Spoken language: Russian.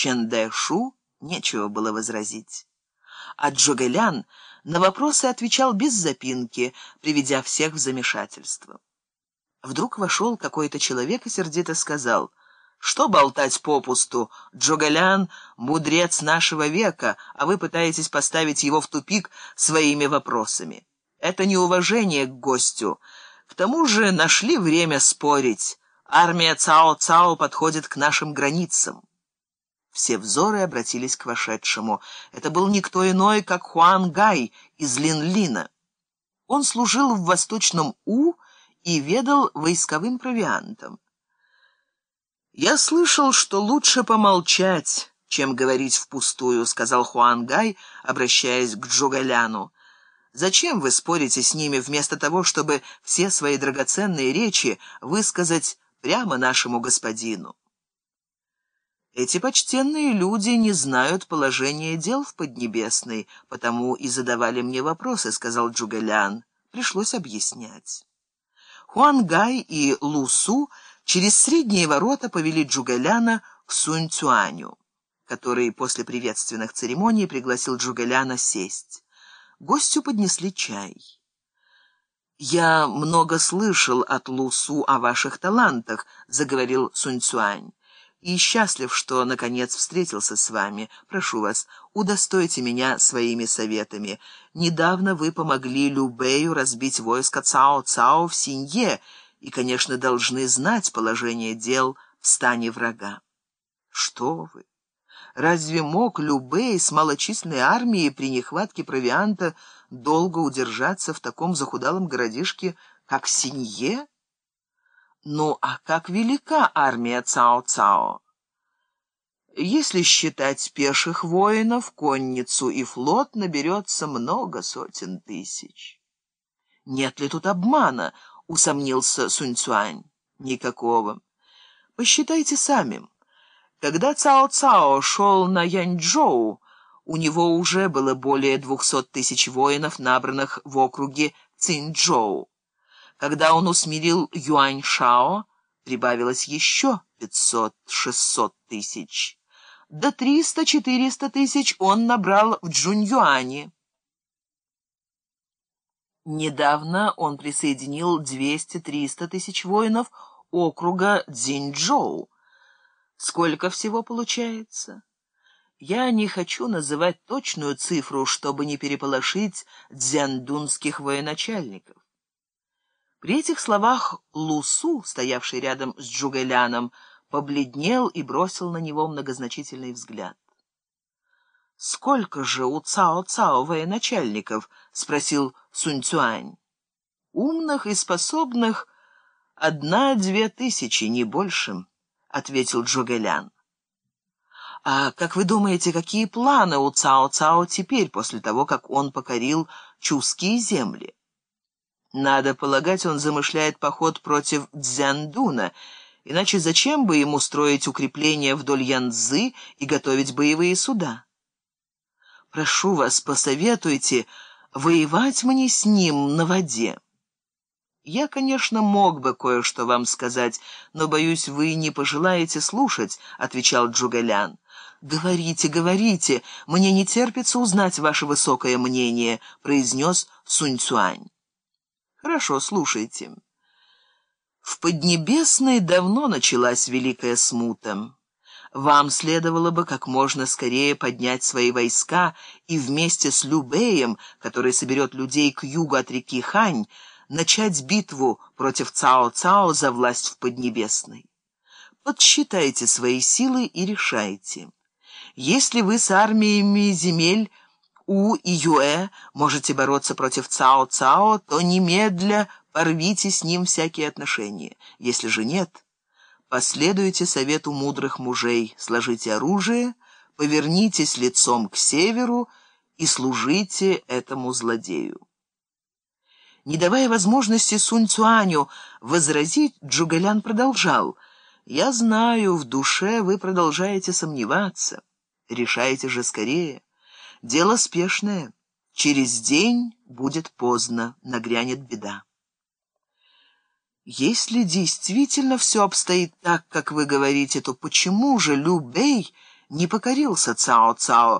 Чендэшу нечего было возразить. А Джогелян на вопросы отвечал без запинки, приведя всех в замешательство. Вдруг вошел какой-то человек и сердито сказал, «Что болтать попусту? Джогалян — мудрец нашего века, а вы пытаетесь поставить его в тупик своими вопросами. Это неуважение к гостю. К тому же нашли время спорить. Армия Цао-Цао подходит к нашим границам». Все взоры обратились к вошедшему. Это был никто иной, как Хуан Гай из Линлина. Он служил в Восточном У и ведал войсковым провиантом. «Я слышал, что лучше помолчать, чем говорить впустую», — сказал Хуан Гай, обращаясь к Джугаляну. «Зачем вы спорите с ними вместо того, чтобы все свои драгоценные речи высказать прямо нашему господину?» Эти почтенные люди не знают положения дел в Поднебесной, потому и задавали мне вопросы, — сказал Джугалян. Пришлось объяснять. Хуангай и Лусу через средние ворота повели Джугаляна к Сунь-Цюаню, который после приветственных церемоний пригласил Джугаляна сесть. Гостю поднесли чай. «Я много слышал от Лусу о ваших талантах», — заговорил Сунь-Цюань и счастлив, что, наконец, встретился с вами. Прошу вас, удостойте меня своими советами. Недавно вы помогли Любею разбить войско Цао-Цао в Синье и, конечно, должны знать положение дел в стане врага. Что вы? Разве мог Любей с малочисленной армией при нехватке провианта долго удержаться в таком захудалом городишке, как Синье? Ну, а как велика армия Цао-Цао? Если считать пеших воинов, конницу и флот наберется много сотен тысяч. Нет ли тут обмана, усомнился Сунь-Цюань. Никакого. Посчитайте сами. Когда Цао-Цао шел на Яньчжоу, у него уже было более двухсот тысяч воинов, набранных в округе Цинчжоу. Когда он усмирил Юань Шао, прибавилось еще пятьсот-шестьсот тысяч. До триста-четыреста тысяч он набрал в Джуньюане. Недавно он присоединил двести-триста тысяч воинов округа Цзиньчжоу. Сколько всего получается? Я не хочу называть точную цифру, чтобы не переполошить дзяндунских военачальников. При этих словах Лусу, стоявший рядом с Джугэляном, побледнел и бросил на него многозначительный взгляд. «Сколько же у Цао-Цао военачальников?» — спросил Сунь-Цюань. «Умных и способных одна-две тысячи, не больше», — ответил Джугэлян. «А как вы думаете, какие планы у Цао-Цао теперь, после того, как он покорил чуские земли?» Надо полагать, он замышляет поход против Дзяндуна, иначе зачем бы ему строить укрепления вдоль Янцзы и готовить боевые суда? Прошу вас, посоветуйте, воевать мне с ним на воде. Я, конечно, мог бы кое-что вам сказать, но, боюсь, вы не пожелаете слушать, — отвечал Джугалян. «Говорите, говорите, мне не терпится узнать ваше высокое мнение», — произнес Сунь-Цуань. Хорошо, слушайте. В Поднебесной давно началась великая смута. Вам следовало бы как можно скорее поднять свои войска и вместе с Любеем, который соберет людей к югу от реки Хань, начать битву против Цао-Цао за власть в Поднебесной. Подсчитайте свои силы и решайте. Если вы с армиями земель у и Юэ можете бороться против Цао-Цао, то немедля порвите с ним всякие отношения. Если же нет, последуйте совету мудрых мужей, сложите оружие, повернитесь лицом к северу и служите этому злодею. Не давая возможности Сунь Цуаню возразить, Джугалян продолжал. «Я знаю, в душе вы продолжаете сомневаться. Решайте же скорее». Дело спешное. Через день будет поздно, нагрянет беда. Если действительно все обстоит так, как вы говорите, то почему же Любей не покорился Цао-Цао,